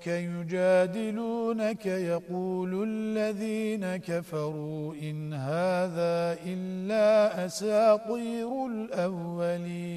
جاءوك يجادلونك يقول الذين كفروا إن هذا إلا أساطير الأولين